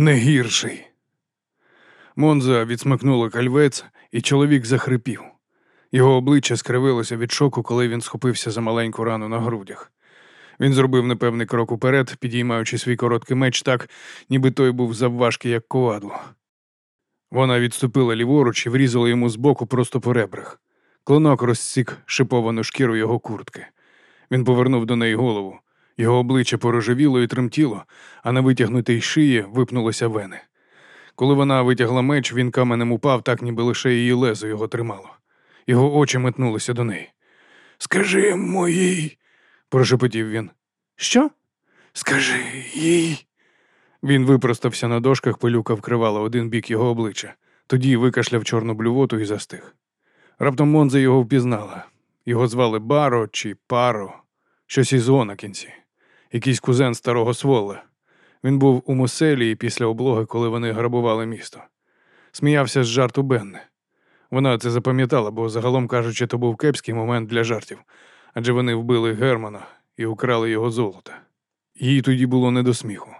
Не гірший. Монза відсмикнула кальвець, і чоловік захрипів. Його обличчя скривилося від шоку, коли він схопився за маленьку рану на грудях. Він зробив непевний крок уперед, підіймаючи свій короткий меч так, ніби той був завважкий, як ковадло. Вона відступила ліворуч і врізала йому збоку просто по ребрах. Клинок розсік шиповану шкіру його куртки. Він повернув до неї голову. Його обличчя порожевіло і тремтіло, а на витягнутій шиї випнулися вени. Коли вона витягла меч, він каменем упав, так ніби лише її лезо його тримало. Його очі метнулися до неї. Скажи моїй, прошепотів він. Що? Скажи їй. Він випростався на дошках, пилюка вкривала один бік його обличчя, тоді викашляв чорну блювоту і застиг. Раптом Монза його впізнала. Його звали Баро чи Паро, щось із «о» на кінці, якийсь кузен старого своле. Він був у Моселії після облоги, коли вони грабували місто. Сміявся з жарту Бенне. Вона це запам'ятала, бо загалом кажучи, то був кепський момент для жартів, адже вони вбили Германа і украли його золото. Їй тоді було не до сміху.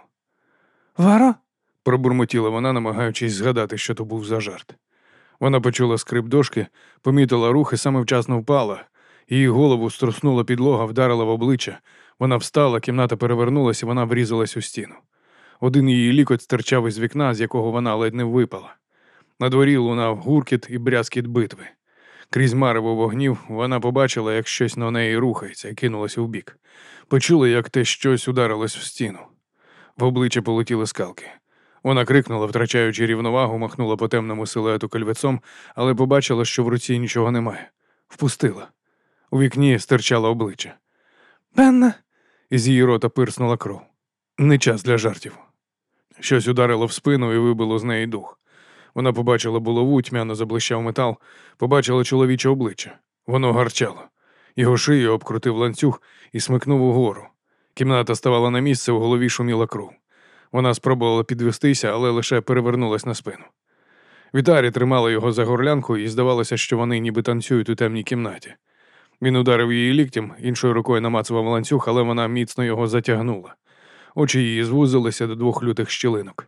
Вара? пробурмотіла вона, намагаючись згадати, що то був за жарт. Вона почула скрип дошки, помітила рух і саме вчасно впала. Її голову струснула підлога, вдарила в обличчя. Вона встала, кімната перевернулася, вона врізалась у стіну. Один її лікоть стирчав із вікна, з якого вона ледь не випала. На дворі лунав гуркіт і брязкіт битви. Крізь марево вогнів вона побачила, як щось на неї рухається і кинулося вбік. Почула, як те щось ударилось в стіну. В обличчя полетіли скалки. Вона крикнула, втрачаючи рівновагу, махнула по темному силуету кольвецом, але побачила, що в руці нічого немає. Впустила. У вікні стирчало обличчя. Бенна. Із її рота пирснула кров. Не час для жартів. Щось ударило в спину і вибило з неї дух. Вона побачила булаву, тьмяно заблищав метал, побачила чоловіче обличчя. Воно гарчало. Його шию обкрутив ланцюг і смикнув угору. Кімната ставала на місце, у голові шуміла кров. Вона спробувала підвестися, але лише перевернулась на спину. Вітарі тримала його за горлянку, і здавалося, що вони ніби танцюють у темній кімнаті. Він ударив її ліктем, іншою рукою намацував ланцюг, але вона міцно його затягнула. Очі її звузилися до двох лютих щілинок.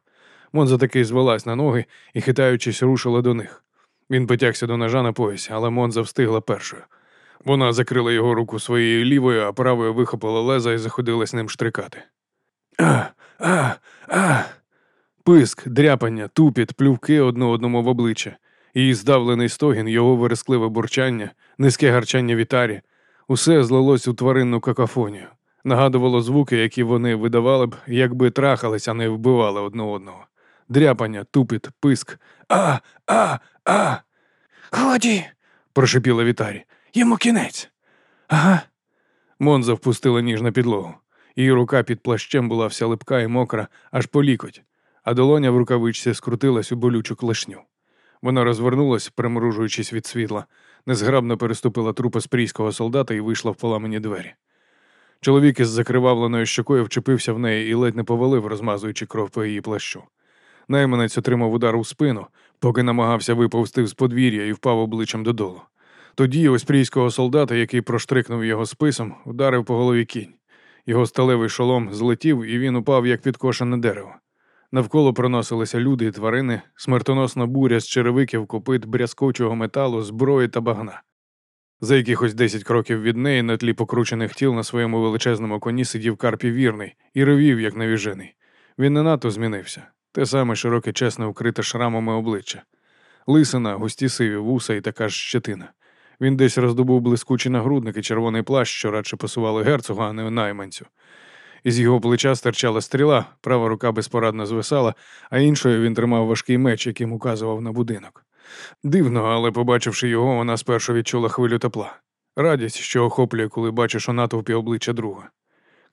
Монза таки звелась на ноги і, хитаючись, рушила до них. Він потягся до ножа на поясі, але Монза встигла першою. Вона закрила його руку своєю лівою, а правою вихопила леза і заходилась ним штрикати. А, а, а. Писк, дряпання, тупіт, плювки одне одному в обличчя, її здавлений стогін, його верескливе бурчання, низьке гарчання вітарі. Усе злилось у тваринну какафонію. Нагадувало звуки, які вони видавали б, якби трахались, а не вбивали одне одного. Дряпання, тупіт, писк. А, а, а. Годі, прошепіла Вітарі. Йому кінець. Ага. Монза впустила ніж на підлогу. Її рука під плащем була вся липка і мокра, аж по лікоть, а долоня в рукавичці скрутилась у болючу клешню. Вона розвернулась, примружуючись від світла, незграбно переступила трупа спрійського солдата і вийшла в поламані двері. Чоловік із закривавленою щокою вчепився в неї і ледь не повалив, розмазуючи кров по її плащу. Найманець отримав удар у спину, поки намагався виповзти з подвір'я і впав обличчям додолу. Тоді оспрійського солдата, який проштрикнув його списом, ударив по голові кінь. Його сталевий шолом злетів, і він упав, як підкошене дерево. Навколо проносилися люди і тварини, смертоносна буря з черевиків, копит, брязкочого металу, зброї та багна. За якихось десять кроків від неї на тлі покручених тіл на своєму величезному коні сидів Карпі вірний і ревів, як навіжений. Він не надто змінився. Те саме широке, чесне, вкрите шрамами обличчя. Лисина, густі сиві вуса і така ж щетина. Він десь роздобув блискучі нагрудники, червоний плащ, що радше посували герцога, а не найманцю. Із його плеча стирчала стріла, права рука безпорадно звисала, а іншою він тримав важкий меч, яким указував на будинок. Дивно, але, побачивши його, вона спершу відчула хвилю тепла. Радість, що охоплює, коли бачиш у натовпі обличчя друга.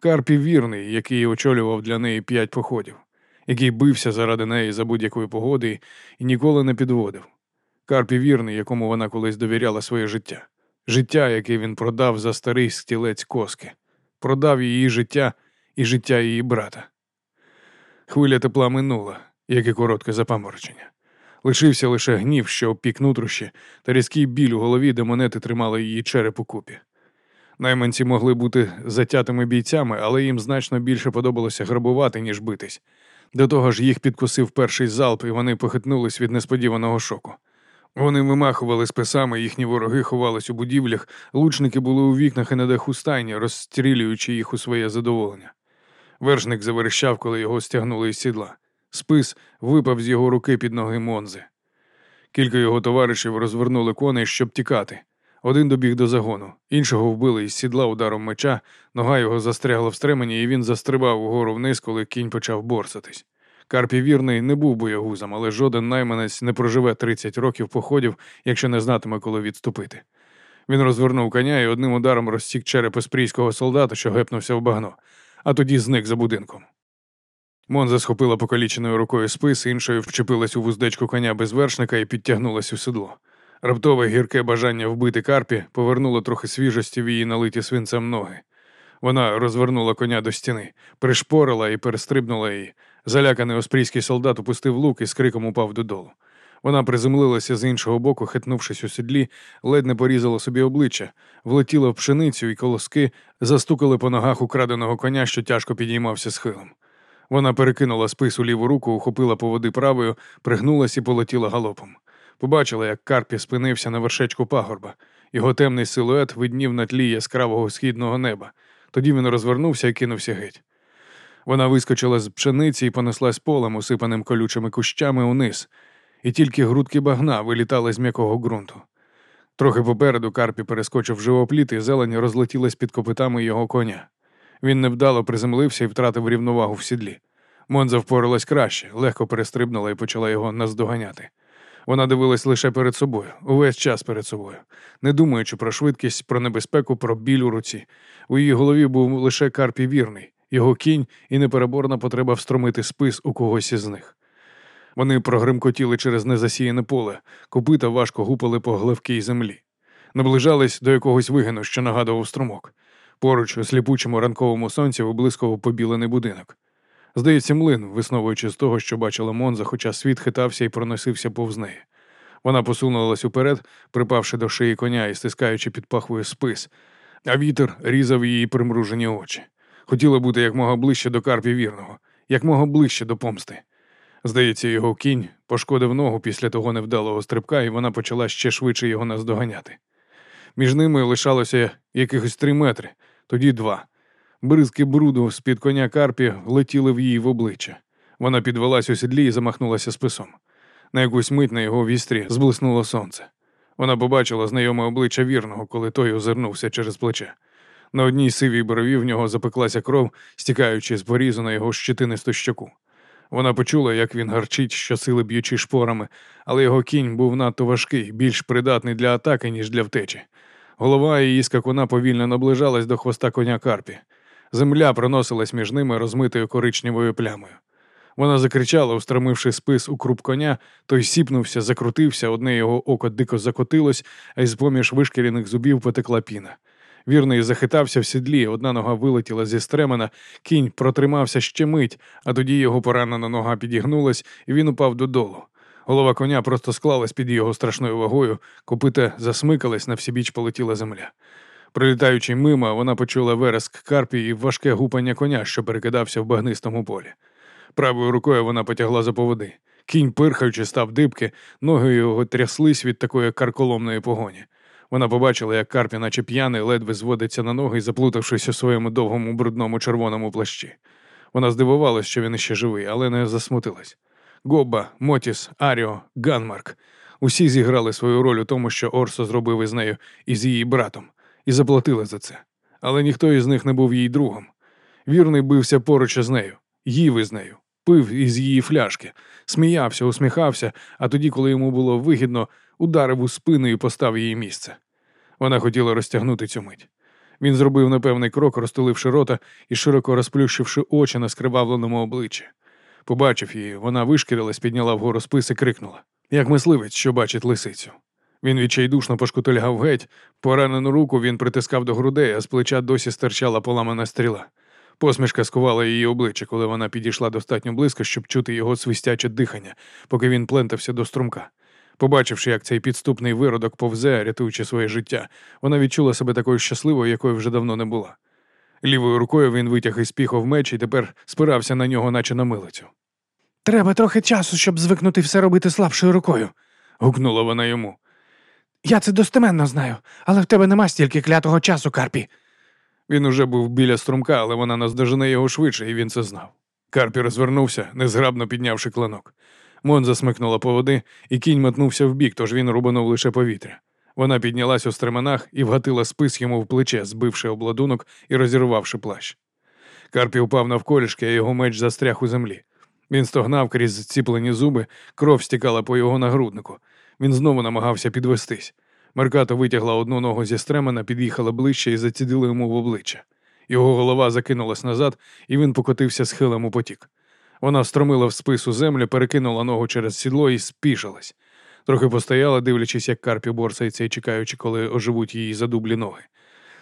Карпі вірний, який очолював для неї п'ять походів, який бився заради неї за будь-якої погоди і ніколи не підводив. Карпі вірний, якому вона колись довіряла своє життя, життя, яке він продав за старий стілець коски, продав її життя і життя її брата. Хвиля тепла минула, як і коротке запаморочення. Лишився лише гнів, що обпік нутрощі, та різкий біль у голові, де монети тримали її череп у купі. Найманці могли бути затятими бійцями, але їм значно більше подобалося грабувати, ніж битись. До того ж, їх підкусив перший залп, і вони похитнулись від несподіваного шоку. Вони вимахували списами, їхні вороги ховались у будівлях, лучники були у вікнах і на даху стайні, розстрілюючи їх у своє задоволення. Вершник заверещав, коли його стягнули із сідла. Спис випав з його руки під ноги Монзи. Кілька його товаришів розвернули коней, щоб тікати. Один добіг до загону, іншого вбили із сідла ударом меча, нога його застрягла в стремені, і він застрибав угору вниз, коли кінь почав борсатись. Карпі вірний не був боягузом, але жоден найманець не проживе 30 років походів, якщо не знатиме, коли відступити. Він розвернув коня і одним ударом розсік череп еспрійського солдата, що гепнувся в багно, а тоді зник за будинком. Монза схопила покаліченою рукою спис, іншою вчепилась у вуздечку коня без вершника і підтягнулась у седло. Раптове гірке бажання вбити карпі повернуло трохи свіжості в її налиті свинцем ноги. Вона розвернула коня до стіни, пришпорила і перестрибнула її. Заляканий оспрійський солдат опустив лук і з криком упав додолу. Вона приземлилася з іншого боку, хитнувшись у сідлі, ледь не порізала собі обличчя, влетіла в пшеницю і колоски застукали по ногах украденого коня, що тяжко підіймався схилом. Вона перекинула спис у ліву руку, ухопила по води правою, пригнулась і полетіла галопом. Побачила, як Карпі спинився на вершечку пагорба. Його темний силует виднів на тлі яскравого східного неба. Тоді він розвернувся і кинувся геть. Вона вискочила з пшениці і понеслась полем, усипаним колючими кущами униз, і тільки грудки багна вилітали з м'якого ґрунту. Трохи попереду Карпі перескочив живопліт, і зелень розлетілась під копитами його коня. Він невдало приземлився і втратив рівновагу в сідлі. Монза впоралась краще, легко перестрибнула і почала його наздоганяти. Вона дивилась лише перед собою, увесь час перед собою, не думаючи про швидкість, про небезпеку, про біль у руці. У її голові був лише Карпі вірний, його кінь і непереборна потреба встромити спис у когось із них. Вони прогримкотіли через незасіяне поле, копита важко гупали по гливкій землі, наближались до якогось вигину, що нагадував струмок. Поруч у сліпучому ранковому сонці виблискував побілений будинок. Здається, млин, висновуючи з того, що бачила Монза, хоча світ хитався і проносився повз неї. Вона посунулась уперед, припавши до шиї коня і стискаючи під пахвою спис, а вітер різав її примружені очі. Хотіла бути якмога ближче до карпі вірного, якмога ближче до помсти. Здається, його кінь пошкодив ногу після того невдалого стрибка, і вона почала ще швидше його наздоганяти. Між ними лишалося якихось три метри, тоді два. Бризки бруду з-під коня Карпі летіли в її в обличчя. Вона підвелась у сідлі і замахнулася списом. На якусь мить на його вістрі зблиснуло сонце. Вона побачила знайоме обличчя вірного, коли той озирнувся через плече. На одній сивій брові в нього запеклася кров, стікаючи з порізу на його щетинисту щоку. Вона почула, як він гарчить, щосили б'ючи шпорами, але його кінь був надто важкий, більш придатний для атаки, ніж для втечі. Голова її скакуна повільно наближалась до хвоста коня Карпі. Земля проносилась між ними розмитою коричневою плямою. Вона закричала, устромивши спис у круп коня, той сіпнувся, закрутився, одне його око дико закотилось, а із поміж вишкіряних зубів потекла піна. Вірний захитався в сідлі, одна нога вилетіла зі стремена, кінь протримався ще мить, а тоді його поранена нога підігнулась, і він упав додолу. Голова коня просто склалась під його страшною вагою, копита засмикалась, на всібіч полетіла земля. Прилітаючи мимо, вона почула вереск карпі і важке гупання коня, що перекидався в багнистому полі. Правою рукою вона потягла за поводи. Кінь, пирхаючи, став дибки, ноги його тряслись від такої карколомної погоні. Вона побачила, як Карпі, наче п'яний, ледве зводиться на ноги, заплутавшись у своєму довгому брудному червоному плащі. Вона здивувалась, що він іще живий, але не засмутилась. Гобба, Мотіс, Аріо, Ганмарк усі зіграли свою роль у тому, що Орсо зробив із нею і з її братом, і заплатили за це. Але ніхто із них не був її другом. Вірний бився поруч із нею, їв із нею, пив із її фляшки, сміявся, усміхався, а тоді, коли йому було вигідно, ударив у спину і постав її місце. Вона хотіла розтягнути цю мить. Він зробив непевний крок, розтуливши рота і широко розплющивши очі на скривавленому обличчі. Побачив її, вона вишкірилась, підняла вгору спис і крикнула, як мисливець, що бачить лисицю. Він відчайдушно пошкутильгав геть, поранену руку він притискав до грудей, а з плеча досі стирчала поламана стріла. Посмішка скувала її обличчя, коли вона підійшла достатньо близько, щоб чути його свистяче дихання, поки він плентався до струмка. Побачивши, як цей підступний виродок повзе, рятуючи своє життя, вона відчула себе такою щасливою, якою вже давно не була. Лівою рукою він витяг із піхов меч і тепер спирався на нього, наче на милицю. Треба трохи часу, щоб звикнути все робити слабшою рукою, гукнула вона йому. Я це достеменно знаю, але в тебе нема стільки клятого часу, Карпі. Він уже був біля струмка, але вона наздожене його швидше, і він це знав. Карпі розвернувся, незграбно піднявши клинок. Мон засмикнула по води, і кінь метнувся вбік, тож він рубанув лише повітря. Вона піднялась у стременах і вгатила спис йому в плече, збивши обладунок і розірвавши плащ. Карпі впав навколішки, а його меч застряг у землі. Він стогнав крізь зціплені зуби, кров стікала по його нагруднику. Він знову намагався підвестись. Меркато витягла одну ногу зі стремена, під'їхала ближче і зацідила йому в обличчя. Його голова закинулась назад, і він покотився схилем у потік. Вона стромила в спису землю, перекинула ногу через сідло і спішилась. Трохи постояла, дивлячись, як Карпі борсається і чекаючи, коли оживуть її задублі ноги.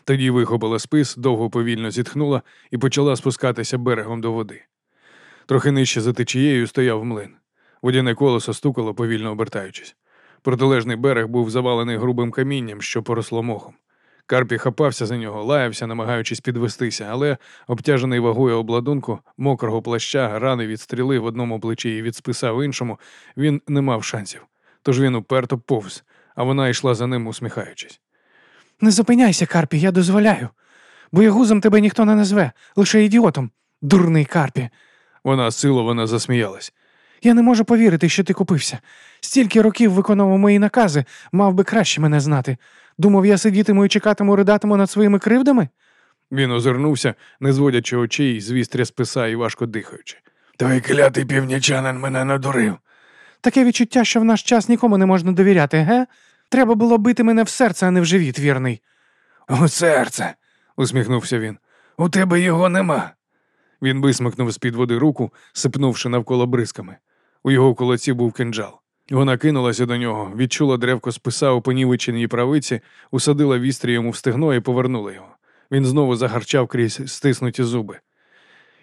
Тоді вихопила спис, довго повільно зітхнула і почала спускатися берегом до води. Трохи нижче за течією стояв млин. Водяне колесо стукало, повільно обертаючись. Протилежний берег був завалений грубим камінням, що поросло мохом. Карпі хапався за нього, лаявся, намагаючись підвестися, але, обтяжений вагою обладунку, мокрого плаща, рани від стріли в одному плечі і від списа в іншому, він не мав шансів. Тож він уперто повз, а вона йшла за ним, усміхаючись. Не зупиняйся, Карпі, я дозволяю. Боягузом тебе ніхто не назве, лише ідіотом, дурний Карпі. Вона силовано засміялась. Я не можу повірити, що ти купився. Стільки років виконував мої накази, мав би краще мене знати. Думав, я сидітиму і чекатиму, ридатиму над своїми кривдами? Він озирнувся, не зводячи очей з вістря списа і важко дихаючи. Той клятий північанин мене надурив. Таке відчуття, що в наш час нікому не можна довіряти, ге? Треба було бити мене в серце, а не в живіт, вірний. У серце, усміхнувся він. У тебе його нема. Він висмикнув з під води руку, сипнувши навколо бризками. У його колоці був кинджал. Вона кинулася до нього, відчула древко списа у понівеченій правиці, усадила вістрі йому в стегно і повернула його. Він знову загарчав крізь стиснуті зуби.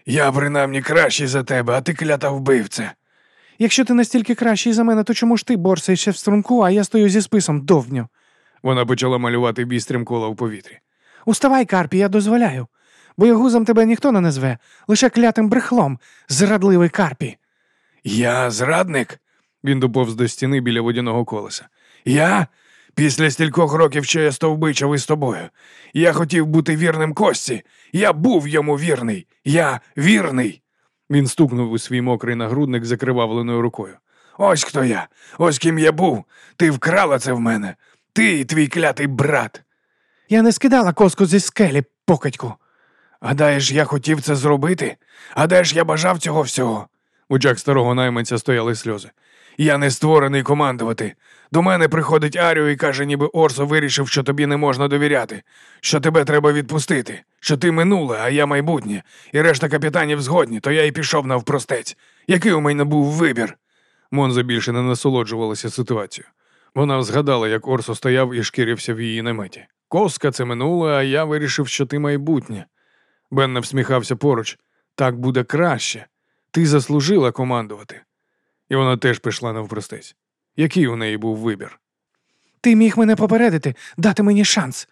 Я принаймні кращий за тебе, а ти клята вбивця. Якщо ти настільки кращий за мене, то чому ж ти борсаєшся в струмку, а я стою зі списом довню? Вона почала малювати вістрям кола в повітрі. Уставай, Карпі, я дозволяю. Боягузом тебе ніхто не назве, лише клятим брехлом, зрадливий Карпі. Я зрадник? Він доповз до стіни біля водяного колеса. Я? Після стількох років, що я стовбичав із тобою. Я хотів бути вірним Кості. Я був йому вірний. Я вірний. Він стукнув у свій мокрий нагрудник закривавленою рукою. Ось хто я, ось ким я був. Ти вкрала це в мене. Ти і твій клятий брат. Я не скидала коску зі скелі, покатьку. Гадаєш, я хотів це зробити? Гадаєш, я бажав цього всього? У очах старого найманця стояли сльози. Я не створений командувати. До мене приходить Аріо і каже, ніби Орсо вирішив, що тобі не можна довіряти, що тебе треба відпустити, що ти минуле, а я майбутнє, і решта капітанів згодні, то я й пішов навпростець. Який у мене був вибір? Монза більше не насолоджувалася ситуацією. Вона згадала, як Орсо стояв і шкірився в її наметі. Коска це минуле, а я вирішив, що ти майбутнє. Бенна всміхався поруч. Так буде краще. Ти заслужила командувати. І вона теж пішла навпростець. Який у неї був вибір? Ти міг мене попередити, дати мені шанс.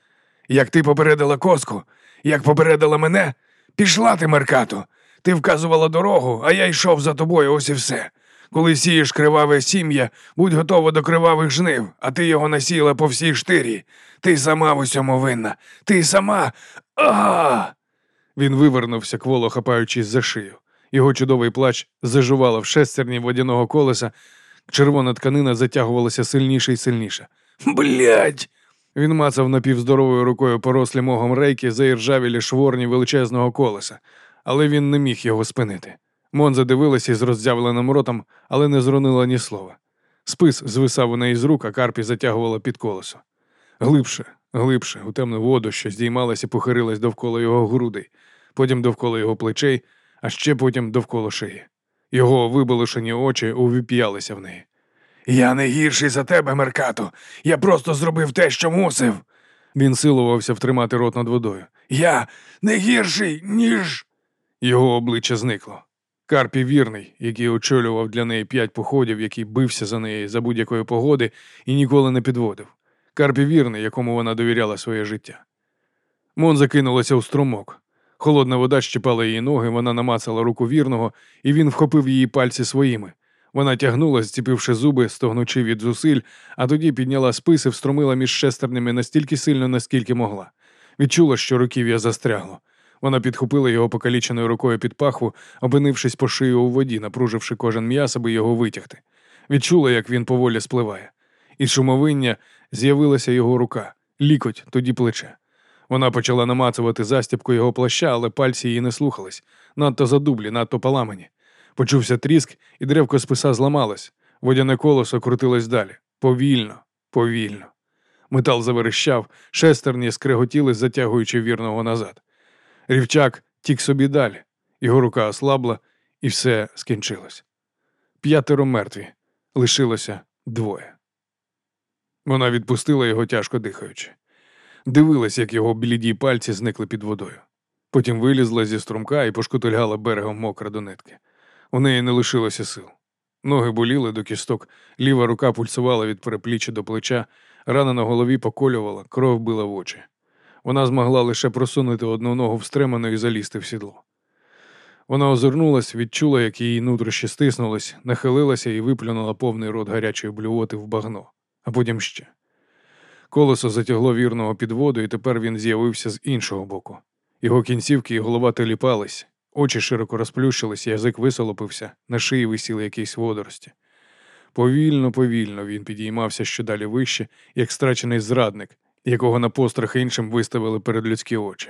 Як ти попередила коску, як попередила мене, пішла ти, Меркато. Ти вказувала дорогу, а я йшов за тобою, ось і все. Коли сієш криваве сім'я, будь готова до кривавих жнив, а ти його насіяла по всій штирі. Ти сама в усьому винна. Ти сама. А! Він вивернувся, кволо хапаючись за шию. Його чудовий плач зажувала в шестерні водяного колеса, червона тканина затягувалася сильніше і сильніше. Блять! Він мацав напівздоровою рукою порослі могом рейки заіржавілі шворні величезного колеса, але він не міг його спинити. Монза дивилася із роззявленим ротом, але не зронила ні слова. Спис звисав у неї з рук, а Карпі затягувала під колесо. Глибше, глибше, у темну воду, що здіймалася і похирилась довкола його грудей, потім довкола його плечей, а ще потім довкола шиї. Його виболошені очі увіп'ялися в неї. Я не гірший за тебе, Меркато. Я просто зробив те, що мусив. Він силувався втримати рот над водою. Я не гірший, ніж. Його обличчя зникло. Карпі вірний, який очолював для неї п'ять походів, який бився за неї за будь-якої погоди і ніколи не підводив. Карпі вірний, якому вона довіряла своє життя. Мон закинулася у струмок. Холодна вода щипала її ноги, вона намацала руку вірного, і він вхопив її пальці своїми. Вона тягнула, зціпивши зуби, стогнучи від зусиль, а тоді підняла спис і встромила між шестернями настільки сильно, наскільки могла. Відчула, що руків'я застрягло. Вона підхопила його покаліченою рукою під пахву, опинившись по шию у воді, напруживши кожен м'яс, аби його витягти. Відчула, як він поволі спливає. Із шумовиння з'явилася його рука, лікоть, тоді плече. Вона почала намацувати застібку його плаща, але пальці її не слухались, надто задублі, надто поламані. Почувся тріск, і древко списа зламалось. Водяне колесо крутилось далі. Повільно, повільно. Метал заверещав, шестерні скреготіли, затягуючи вірного назад. Рівчак тік собі далі, його рука ослабла, і все скінчилось. П'ятеро мертві, лишилося двоє. Вона відпустила його, тяжко дихаючи. Дивилась, як його бліді пальці зникли під водою. Потім вилізла зі струмка і пошкутильгала берегом мокра до нитки. У неї не лишилося сил. Ноги боліли до кісток, ліва рука пульсувала від перепліччя до плеча, рана на голові поколювала, кров била в очі. Вона змогла лише просунути одну ногу в стремено і залізти в сідло. Вона озирнулась, відчула, як її нутрощі стиснулись, нахилилася і виплюнула повний рот гарячої блювоти в багно, а потім ще. Колесо затягло вірного під воду, і тепер він з'явився з іншого боку. Його кінцівки і голова теліпались, очі широко розплющились, язик висолопився, на шиї висіли якісь водорості. Повільно, повільно він підіймався щодалі вище, як страчений зрадник, якого на пострах іншим виставили перед людські очі.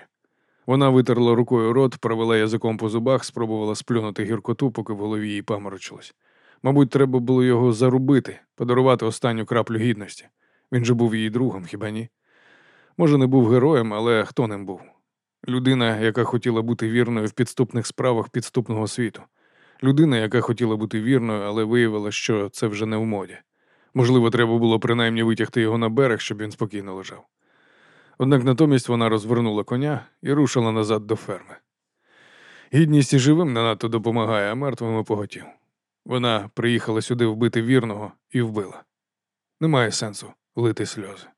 Вона витерла рукою рот, провела язиком по зубах, спробувала сплюнути гіркоту, поки в голові їй паморочилось. Мабуть, треба було його зарубити, подарувати останню краплю гідності. Він же був її другом, хіба ні? Може, не був героєм, але хто ним був? Людина, яка хотіла бути вірною в підступних справах підступного світу. Людина, яка хотіла бути вірною, але виявила, що це вже не в моді. Можливо, треба було принаймні витягти його на берег, щоб він спокійно лежав. Однак натомість вона розвернула коня і рушила назад до ферми. Гідність і живим не надто допомагає, а мертвими поготів. Вона приїхала сюди вбити вірного і вбила. Немає сенсу лити сльози.